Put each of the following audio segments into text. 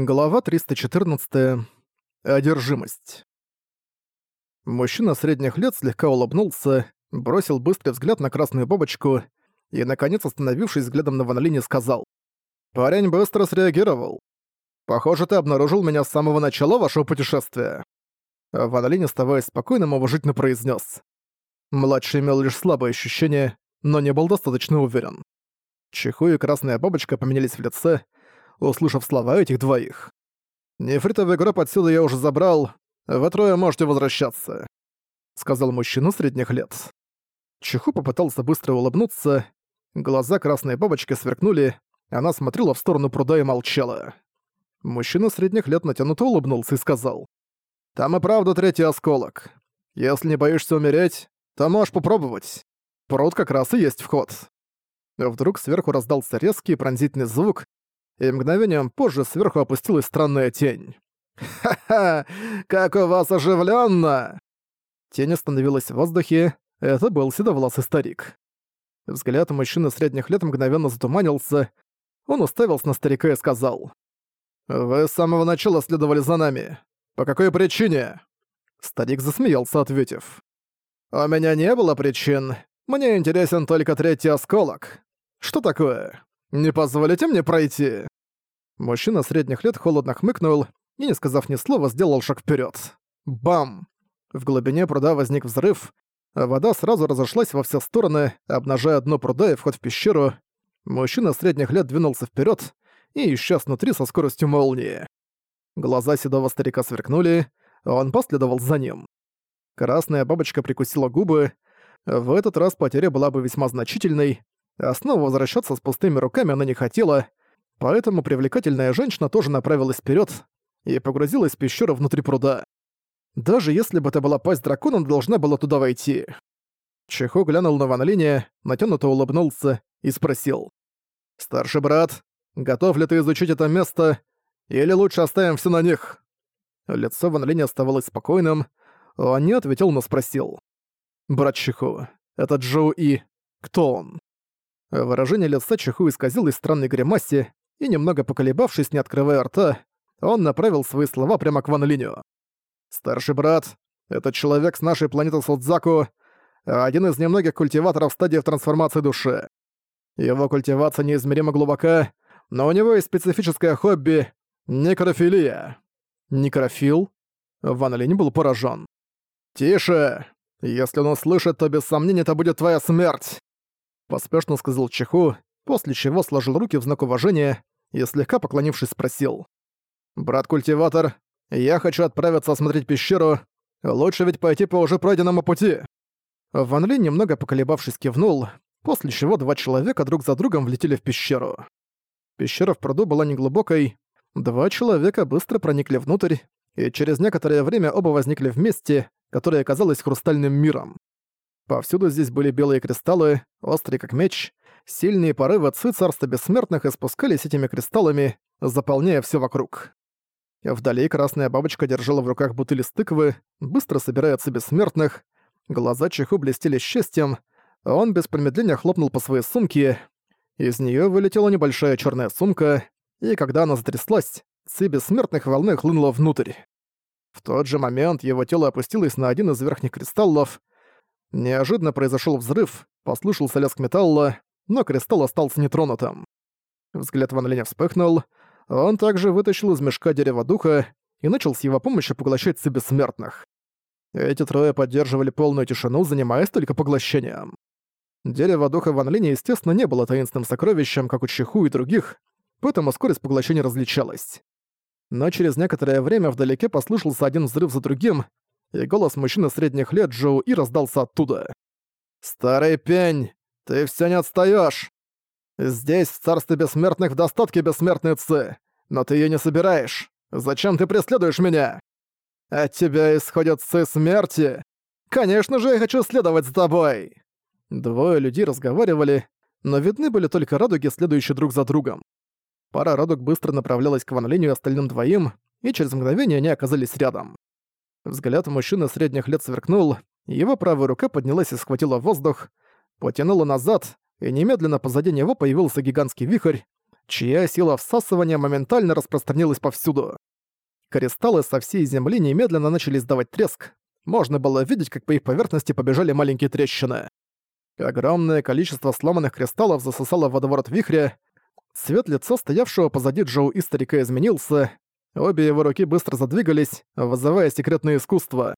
Глава 314. Одержимость. Мужчина средних лет слегка улыбнулся, бросил быстрый взгляд на красную бабочку и, наконец, остановившись взглядом на Ван Линя, сказал. «Парень быстро среагировал. Похоже, ты обнаружил меня с самого начала вашего путешествия». Ван Линь, оставаясь спокойным, уважительно произнес. Младший имел лишь слабое ощущение, но не был достаточно уверен. Чиху и красная бабочка поменялись в лице, услышав слова этих двоих. «Нефритовый гроб отсюда я уже забрал, вы трое можете возвращаться», — сказал мужчина средних лет. Чиху попытался быстро улыбнуться, глаза красной бабочки сверкнули, она смотрела в сторону пруда и молчала. Мужчина средних лет натянуто улыбнулся и сказал. «Там и правда третий осколок. Если не боишься умереть, то можешь попробовать. Пруд как раз и есть вход». Вдруг сверху раздался резкий пронзительный звук, и мгновением позже сверху опустилась странная тень. «Ха-ха! Как у вас оживленно! Тень остановилась в воздухе, это был седовласый старик. Взгляд мужчины средних лет мгновенно затуманился, он уставился на старика и сказал. «Вы с самого начала следовали за нами. По какой причине?» Старик засмеялся, ответив. «У меня не было причин. Мне интересен только третий осколок. Что такое?» «Не позволите мне пройти?» Мужчина средних лет холодно хмыкнул и, не сказав ни слова, сделал шаг вперед. Бам! В глубине пруда возник взрыв, а вода сразу разошлась во все стороны, обнажая дно пруда и вход в пещеру. Мужчина средних лет двинулся вперед и исчез внутри со скоростью молнии. Глаза седого старика сверкнули, он последовал за ним. Красная бабочка прикусила губы. В этот раз потеря была бы весьма значительной, а снова возвращаться с пустыми руками она не хотела, поэтому привлекательная женщина тоже направилась вперед и погрузилась в пещеру внутри пруда. Даже если бы это была пасть дракона, она должна была туда войти. Чехо глянул на Ван Линя, натянуто улыбнулся и спросил. «Старший брат, готов ли ты изучить это место, или лучше оставим все на них?» Лицо Ван Линя оставалось спокойным, он не ответил, но спросил. «Брат Чехо, это Джоу И. Кто он?» Выражение лица Чеху исказилось странной гримасе, и немного поколебавшись, не открывая рта, он направил свои слова прямо к Ван Линю. «Старший брат, этот человек с нашей планеты Судзаку, один из немногих культиваторов стадии трансформации души. Его культивация неизмеримо глубока, но у него есть специфическое хобби — некрофилия». «Некрофил?» Ван Линь был поражен. «Тише! Если он услышит, то без сомнения это будет твоя смерть!» Поспешно сказал Чеху, после чего сложил руки в знак уважения и, слегка поклонившись, спросил. «Брат-культиватор, я хочу отправиться осмотреть пещеру. Лучше ведь пойти по уже пройденному пути». Ван Ли, немного поколебавшись, кивнул, после чего два человека друг за другом влетели в пещеру. Пещера в пруду была неглубокой, два человека быстро проникли внутрь, и через некоторое время оба возникли вместе, которое оказалось хрустальным миром. Повсюду здесь были белые кристаллы, острые как меч, сильные порывы ци царства бессмертных испускались этими кристаллами, заполняя все вокруг. Вдали красная бабочка держала в руках бутыли с тыквы, быстро собирая ци бессмертных, глаза Чеху блестели счастьем, а он без промедления хлопнул по своей сумке, из нее вылетела небольшая черная сумка, и когда она затряслась, ци бессмертных волны хлынула внутрь. В тот же момент его тело опустилось на один из верхних кристаллов, Неожиданно произошел взрыв, послышался лязг металла, но кристалл остался нетронутым. Взгляд Ван Линя вспыхнул, он также вытащил из мешка дерево духа и начал с его помощью поглощать себе смертных. Эти трое поддерживали полную тишину, занимаясь только поглощением. Дерево духа Ван Линя, естественно, не было таинственным сокровищем, как у Чиху и других, поэтому скорость поглощения различалась. Но через некоторое время вдалеке послышался один взрыв за другим, и голос мужчины средних лет Джоу И раздался оттуда. «Старый пень, ты все не отстаешь. Здесь, в царстве бессмертных, в достатке бессмертной Ци, но ты ее не собираешь. Зачем ты преследуешь меня? От тебя исходят Ци смерти. Конечно же, я хочу следовать за тобой!» Двое людей разговаривали, но видны были только радуги, следующие друг за другом. Пара радуг быстро направлялась к Ван Линю и остальным двоим, и через мгновение они оказались рядом. Взгляд мужчины средних лет сверкнул, его правая рука поднялась и схватила воздух, потянула назад, и немедленно позади него появился гигантский вихрь, чья сила всасывания моментально распространилась повсюду. Кристаллы со всей земли немедленно начали издавать треск. Можно было видеть, как по их поверхности побежали маленькие трещины. Огромное количество сломанных кристаллов засосало водоворот вихря. Цвет лица стоявшего позади Джоу и старика изменился. Обе его руки быстро задвигались, вызывая секретное искусство.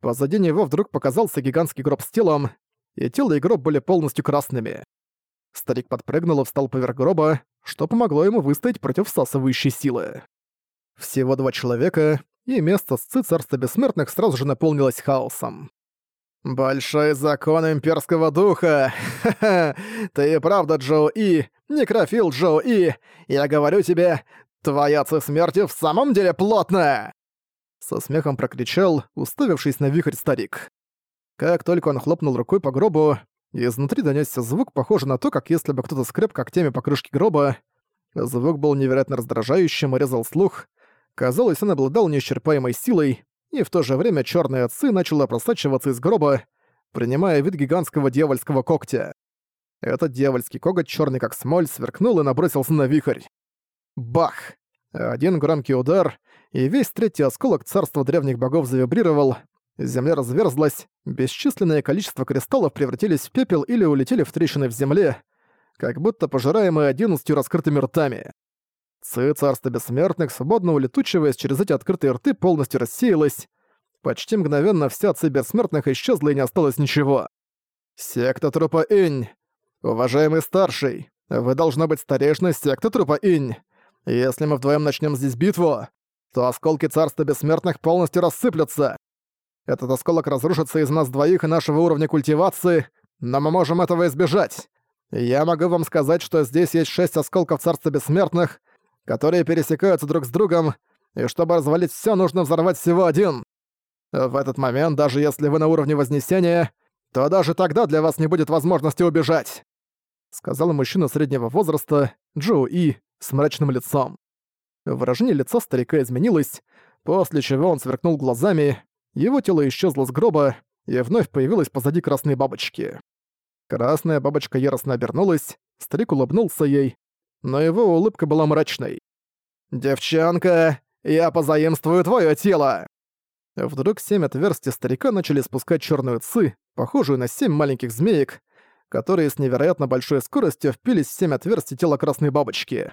Позади него вдруг показался гигантский гроб с телом, и тело и гроб были полностью красными. Старик подпрыгнул и встал поверх гроба, что помогло ему выстоять против всасывающей силы. Всего два человека, и место сцы царства бессмертных сразу же наполнилось хаосом. «Большой закон имперского духа! Ха-ха! Ты и правда Джоу И, некрофил Джоу И! Я говорю тебе, твоя ци смерти в самом деле плотная!» Со смехом прокричал, уставившись на вихрь старик. Как только он хлопнул рукой по гробу, изнутри донёсся звук, похожий на то, как если бы кто-то скреб когтями по крышке гроба. Звук был невероятно раздражающим и резал слух. Казалось, он обладал неисчерпаемой силой, и в то же время чёрная отцы начала просачиваться из гроба, принимая вид гигантского дьявольского когтя. Этот дьявольский коготь, чёрный как смоль, сверкнул и набросился на вихрь. Бах! Один громкий удар, и весь третий осколок царства древних богов завибрировал, земля разверзлась, бесчисленное количество кристаллов превратились в пепел или улетели в трещины в земле, как будто пожираемые одиннадцатью раскрытыми ртами. Ци царства бессмертных, свободно улетучиваясь через эти открытые рты, полностью рассеялась. Почти мгновенно вся ци бессмертных исчезла и не осталось ничего. Секта трупа Инь. Уважаемый старший, вы должна быть старейшиной секты трупа Инь. Если мы вдвоем начнем здесь битву, то осколки царства бессмертных полностью рассыплются. Этот осколок разрушится из нас двоих и нашего уровня культивации, но мы можем этого избежать. Я могу вам сказать, что здесь есть шесть осколков царства бессмертных, которые пересекаются друг с другом, и чтобы развалить все, нужно взорвать всего один. В этот момент, даже если вы на уровне Вознесения, то даже тогда для вас не будет возможности убежать», — сказал мужчина среднего возраста, Джоу И, с мрачным лицом. Выражение лица старика изменилось, после чего он сверкнул глазами, его тело исчезло с гроба, и вновь появилась позади красной бабочки. Красная бабочка яростно обернулась, старик улыбнулся ей, но его улыбка была мрачной. «Девчонка, я позаимствую твое тело!» Вдруг семь отверстий старика начали спускать черную ци, похожую на семь маленьких змеек, которые с невероятно большой скоростью впились в семь отверстий тела красной бабочки.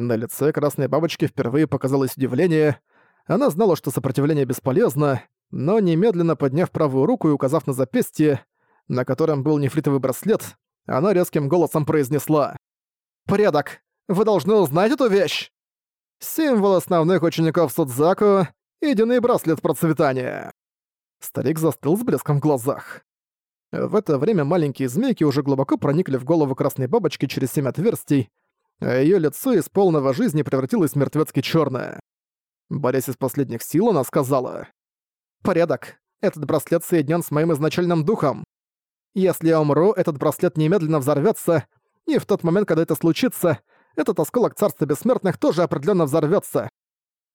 На лице красной бабочки впервые показалось удивление. Она знала, что сопротивление бесполезно, но немедленно подняв правую руку и указав на запястье, на котором был нефритовый браслет, она резким голосом произнесла «Порядок! Вы должны узнать эту вещь!» Символ основных учеников Судзаку — единый браслет процветания. Старик застыл с блеском в глазах. В это время маленькие змейки уже глубоко проникли в голову красной бабочки через семь отверстий, а её лицо из полного жизни превратилось в мертвецки чёрное. Борясь из последних сил, она сказала. «Порядок. Этот браслет соединён с моим изначальным духом. Если я умру, этот браслет немедленно взорвётся, и в тот момент, когда это случится, этот осколок Царства Бессмертных тоже определённо взорвётся.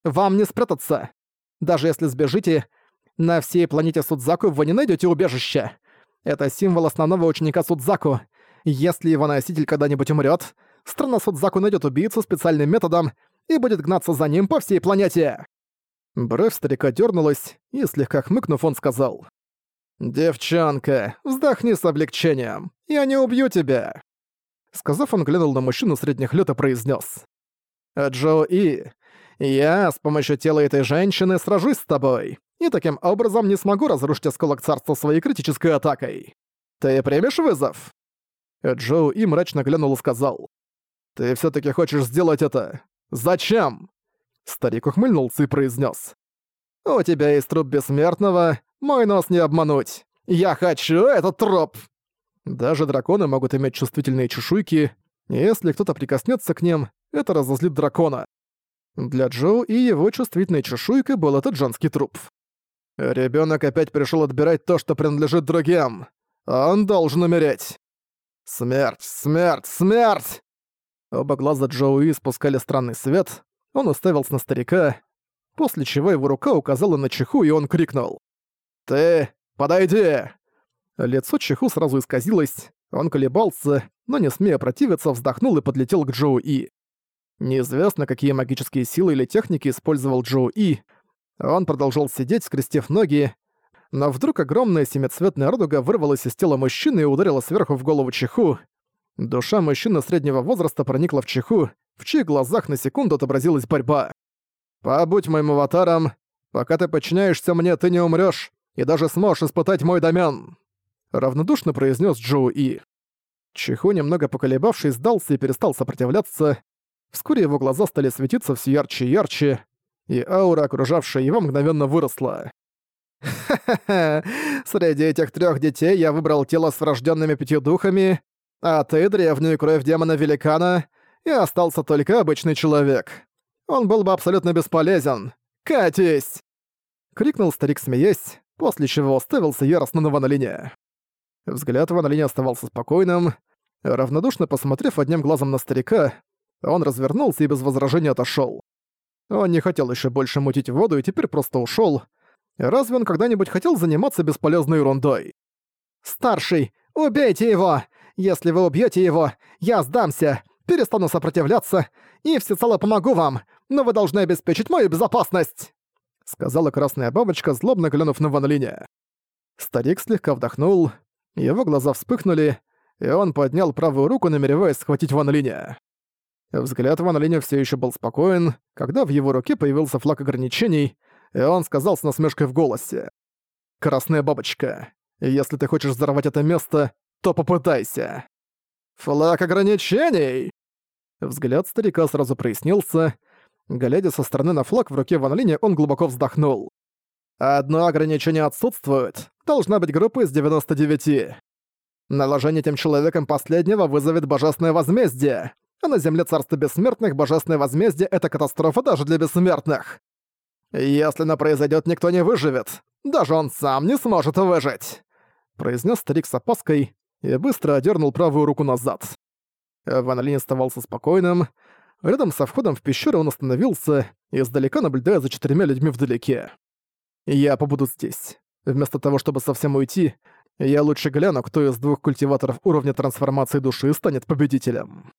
Вам не спрятаться. Даже если сбежите, на всей планете Судзаку вы не найдёте убежища. Это символ основного ученика Судзаку. Если его носитель когда-нибудь умрёт, страна Судзаку найдет убийцу специальным методом и будет гнаться за ним по всей планете. Бровь старика дернулась, и, слегка хмыкнув, он сказал. «Девчонка, вздохни с облегчением. Я не убью тебя!» Сказав, он глянул на мужчину средних лет и произнес: «Джо И, я с помощью тела этой женщины сражусь с тобой, и таким образом не смогу разрушить осколок царства своей критической атакой. Ты примешь вызов?» Джоу И мрачно глянул и сказал. «Ты всё-таки хочешь сделать это? Зачем?» Старик ухмыльнулся и произнес: «У тебя есть труп бессмертного, мой нос не обмануть. Я хочу этот труп!» Даже драконы могут иметь чувствительные чешуйки, и если кто-то прикоснется к ним, это разозлит дракона. Для Джоу и его чувствительной чешуйкой был этот женский труп. Ребенок опять пришел отбирать то, что принадлежит другим. Он должен умереть. Смерть, смерть, смерть! Оба глаза Джоуи спускали странный свет, он уставился на старика, после чего его рука указала на Чеху, и он крикнул. «Ты подойди!» Лицо Чеху сразу исказилось, он колебался, но не смея противиться, вздохнул и подлетел к Джоуи. Неизвестно, какие магические силы или техники использовал Джоу И. Он продолжал сидеть, скрестив ноги, но вдруг огромная семицветная радуга вырвалась из тела мужчины и ударила сверху в голову Чеху. Душа мужчины среднего возраста проникла в Чеху, в чьих глазах на секунду отобразилась борьба. «Побудь моим аватаром. Пока ты подчиняешься мне, ты не умрёшь, и даже сможешь испытать мой домен!» Равнодушно произнес Джоу И. Чиху, немного поколебавшись, сдался и перестал сопротивляться. Вскоре его глаза стали светиться все ярче и ярче, и аура, окружавшая его, мгновенно выросла. «Ха-ха-ха! Среди этих трех детей я выбрал тело с врожденными пятью духами, а ты — древнюю кровь демона-великана, и остался только обычный человек. Он был бы абсолютно бесполезен. Катись!» Крикнул старик, смеясь, после чего уставился яростно на Ван Линя. Взгляд Ван Линя оставался спокойным. Равнодушно посмотрев одним глазом на старика, он развернулся и без возражения отошёл. Он не хотел ещё больше мутить воду и теперь просто ушёл. Разве он когда-нибудь хотел заниматься бесполезной ерундой? «Старший, убейте его! Если вы убьёте его, я сдамся, перестану сопротивляться и всецело помогу вам, но вы должны обеспечить мою безопасность!» Сказала красная бабочка, злобно глянув на Ван Линя. Старик слегка вдохнул, его глаза вспыхнули, и он поднял правую руку, намереваясь схватить Ван Линя. Взгляд Ван Линя всё ещё был спокоен, когда в его руке появился флаг ограничений, и он сказал с насмешкой в голосе. «Красная бабочка, если ты хочешь взорвать это место, то попытайся!» «Флаг ограничений!» Взгляд старика сразу прояснился. Глядя со стороны на флаг в руке Ван Линя, он глубоко вздохнул. «Одно ограничение отсутствует. Должна быть группа из 99. Наложение этим человеком последнего вызовет божественное возмездие. А на Земле Царства Бессмертных божественное возмездие — это катастрофа даже для бессмертных. Если оно произойдет, никто не выживет. Даже он сам не сможет выжить», — произнес старик с опаской и быстро одернул правую руку назад. Ван Линь оставался спокойным. Рядом со входом в пещеру он остановился, издалека наблюдая за четырьмя людьми вдалеке. «Я побуду здесь. Вместо того, чтобы совсем уйти, я лучше гляну, кто из двух культиваторов уровня трансформации души станет победителем».